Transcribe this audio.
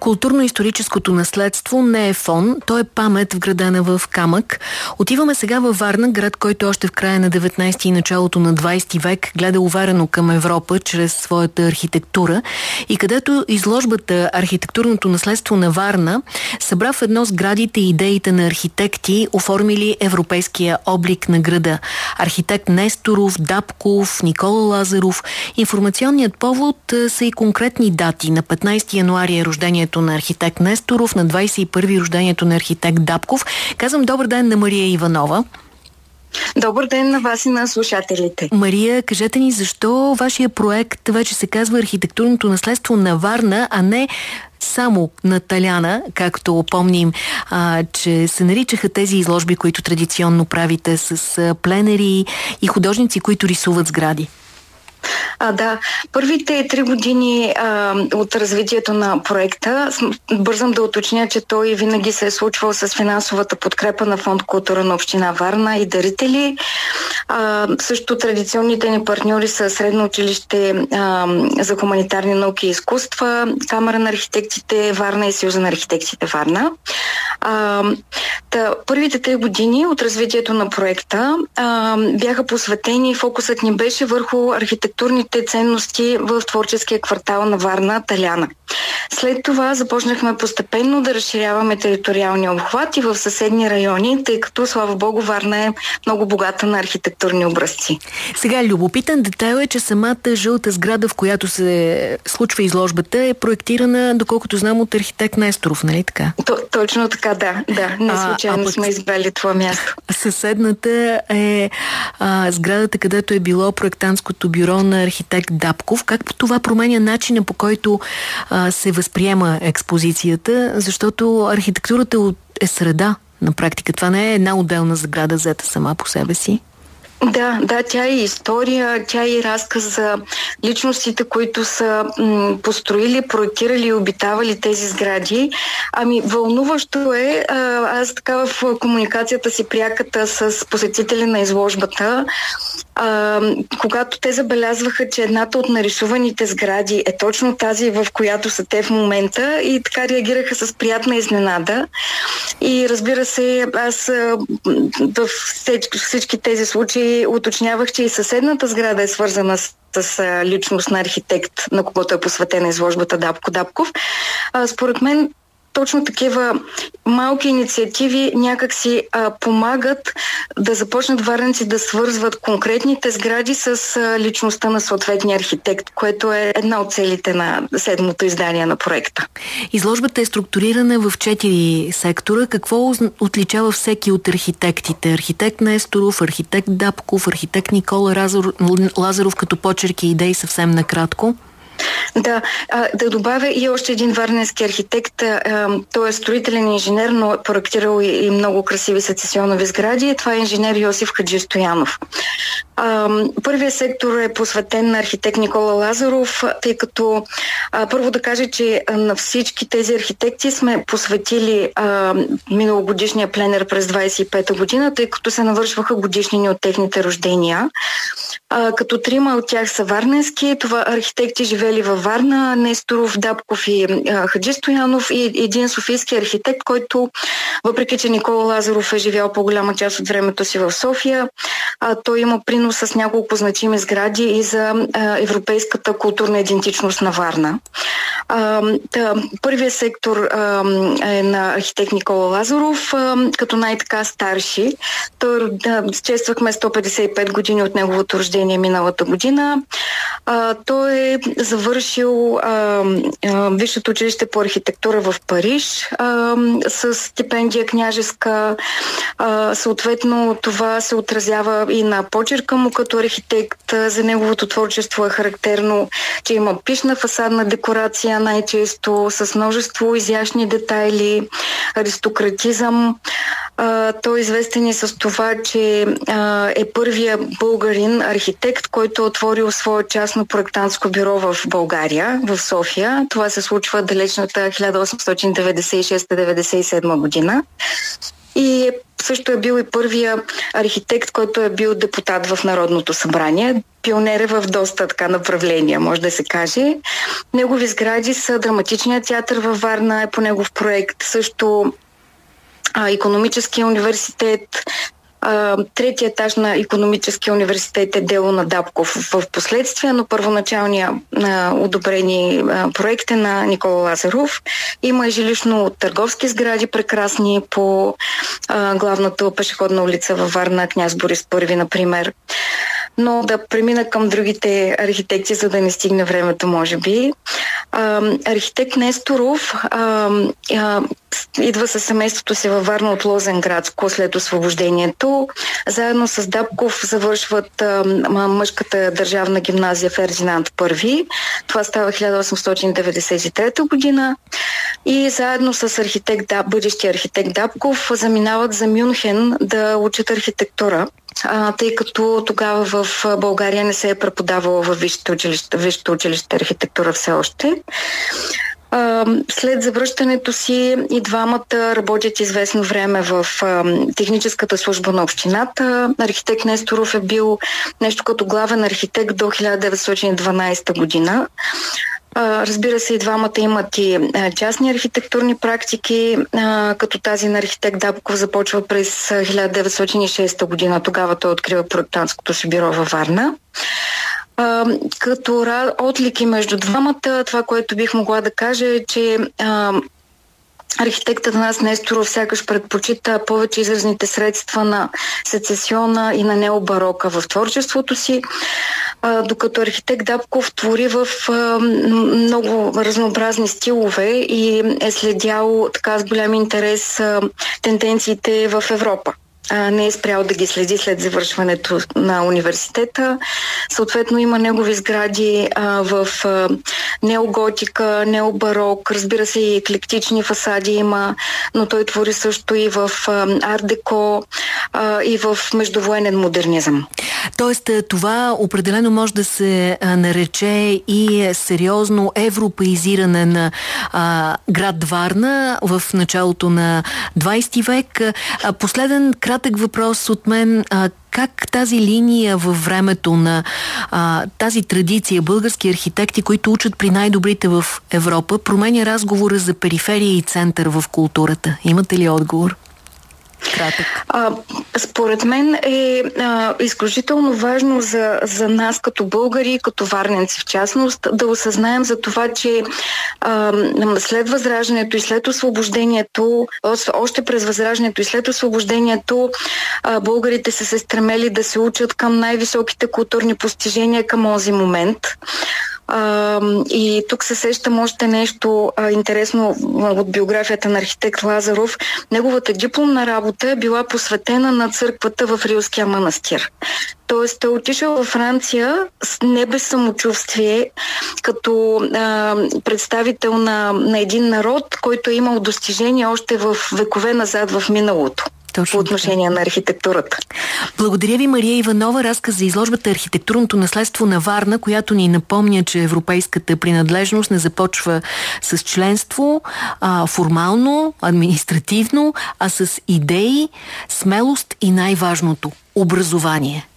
Културно-историческото наследство не е фон, то е памет вградена в камък. Отиваме сега във Варна, град, който още в края на 19 и началото на 20 век гледа уверено към Европа чрез своята архитектура и където изложбата Архитектурното наследство на Варна събра в едно сградите и идеите на архитекти, оформили европейския облик на града. Архитект Несторов, Дапков, Никола Лазаров. Информационният повод са и конкретни дати. На 15 януари е рождението на архитект Несторов, на 21 рождението на архитект Дапков. Казвам добър ден на Мария Иванова. Добър ден на вас и на слушателите. Мария, кажете ни защо вашия проект вече се казва Архитектурното наследство на Варна, а не само на Таляна, както помним, а, че се наричаха тези изложби, които традиционно правите с пленери и художници, които рисуват сгради. А, да, първите три години а, от развитието на проекта, бързам да уточня, че той винаги се е случвал с финансовата подкрепа на Фонд култура на община Варна и дарители. А, също традиционните ни партньори са Средно училище а, за хуманитарни науки и изкуства, Камера на архитектите Варна и Съюза на архитектите Варна. А, та, първите три години от развитието на проекта а, бяха посветени, фокусът ни беше върху архитектурните ценности в творческия квартал на Варна, Таляна. След това започнахме постепенно да разширяваме териториалния обхват и в съседни райони, тъй като, слава богу, Варна е много богата на архитектурни образци. Сега, любопитен детайл е, че самата жълта сграда, в която се случва изложбата, е проектирана, доколкото знам, от архитект Несторов, нали така? То, точно така, да. да. Не случайно а, сме избрали това място. Съседната е а, сградата, където е било проектантското бюро на архитект Дапков. Как това променя начина по който а, се възприема експозицията, защото архитектурата е среда на практика. Това не е една отделна сграда, взета сама по себе си. Да, да, тя е история, тя е разказ за личностите, които са м, построили, проектирали и обитавали тези сгради. Ами, вълнуващо е, а, аз така в комуникацията си пряката с посетители на изложбата, а, когато те забелязваха, че едната от нарисуваните сгради е точно тази, в която са те в момента и така реагираха с приятна изненада. И разбира се, аз в всички тези случаи уточнявах, че и съседната сграда е свързана с с личност на архитект, на когото е посветена изложбата Дапко Дапков. Според мен точно такива малки инициативи някак си а, помагат да започнат варенци да свързват конкретните сгради с а, личността на съответния архитект, което е една от целите на седмото издание на проекта. Изложбата е структурирана в четири сектора. Какво отличава всеки от архитектите? Архитект Несторов, архитект Дапков, архитект Никола Лазаров като почерки идеи съвсем накратко? Да, да добавя и още един варненски архитект. Той е строителен инженер, но е проектирал и, много красиви сецесионови сгради. Това е инженер Йосиф Хаджи Стоянов. А, първият сектор е посветен на архитект Никола Лазаров, тъй като първо да кажа, че на всички тези архитекти сме посветили миналогодишния пленер през 25-та година, тъй като се навършваха годишнини от техните рождения. Като трима от тях са варненски, това архитекти живели във Варна, Несторов, Дабков и Хаджи Стоянов и един софийски архитект, който, въпреки че Никола Лазаров е живял по-голяма част от времето си в София, той има принос с няколко значими сгради и за европейската културна идентичност на Варна. А, първият сектор е на архитект Никола Лазаров, като най-така старши. Той да, чествахме 155 години от неговото рождение миналата година. Той е завършил Висшето училище по архитектура в Париж с стипендия княжеска. Съответно, това се отразява и на почерка му като архитект. За неговото творчество е характерно, че има пишна фасадна декорация най-често с множество изящни детайли, аристократизъм. Той е известен и с това, че е първия българин архитект, който е отворил свое частно проектантско бюро в България, в София. Това се случва далечната 1896-97 година. И също е бил и първия архитект, който е бил депутат в Народното събрание. Пионер е в доста така направления, може да се каже. Негови сгради са драматичният театър във Варна, е по негов проект. Също а, економическия университет, третия етаж на економическия университет е дело на Дабков в последствие, но първоначалния а, одобрени а, проект е на Никола Лазаров. Има и жилищно търговски сгради, прекрасни по а, главната пешеходна улица във Варна, княз Борис I, например. Но да премина към другите архитекти, за да не стигне времето, може би. А, архитект Несторов а, а, идва със семейството си във Варна от Лозенградско след освобождението. Заедно с Дабков завършват а, мъжката държавна гимназия Фердинанд I. Това става 1893 година. И заедно с архитект, бъдещия архитект Дабков заминават за Мюнхен да учат архитектура а, тъй като тогава в България не се е преподавала в висшето училище, училище архитектура все още. След завръщането си и двамата работят известно време в техническата служба на общината. Архитект Несторов е бил нещо като главен архитект до 1912 година. Разбира се, и двамата имат и частни архитектурни практики, като тази на архитект Дабков започва през 1906 година. Тогава той открива проектантското си бюро във Варна. Като отлики между двамата, това, което бих могла да кажа е, че Архитектът нас Несторов сякаш предпочита повече изразните средства на сецесиона и на необарока в творчеството си а, докато архитект Дабков твори в а, много разнообразни стилове и е следял така с голям интерес а, тенденциите в Европа не е спрял да ги следи след завършването на университета. Съответно има негови сгради а, в а, неоготика, необарок, разбира се и еклектични фасади има, но той твори също и в ардеко и в междувоенен модернизъм. Тоест това определено може да се нарече и сериозно европеизиране на а, град Варна в началото на 20 век. А, последен кратък въпрос от мен. А, как тази линия във времето на а, тази традиция, български архитекти, които учат при най-добрите в Европа, променя разговора за периферия и център в културата? Имате ли отговор? Кратък. А, според мен е а, изключително важно за, за нас като българи, като варненци в частност, да осъзнаем за това, че а, след възраждането и след освобождението, още през възраждането и след освобождението, а, българите са се стремели да се учат към най-високите културни постижения към този момент. А, и тук се сещам още нещо а, интересно от биографията на архитект Лазаров. Неговата дипломна работа е била посветена на църквата в Рилския манастир. Тоест, той отишъл във Франция с не без самочувствие, като а, представител на, на един народ, който е имал достижения още в векове назад в миналото. Точно по отношение така. на архитектурата. Благодаря ви, Мария Иванова. Разказ за изложбата Архитектурното наследство на Варна, която ни напомня, че европейската принадлежност не започва с членство а, формално, административно, а с идеи, смелост и най-важното – образование.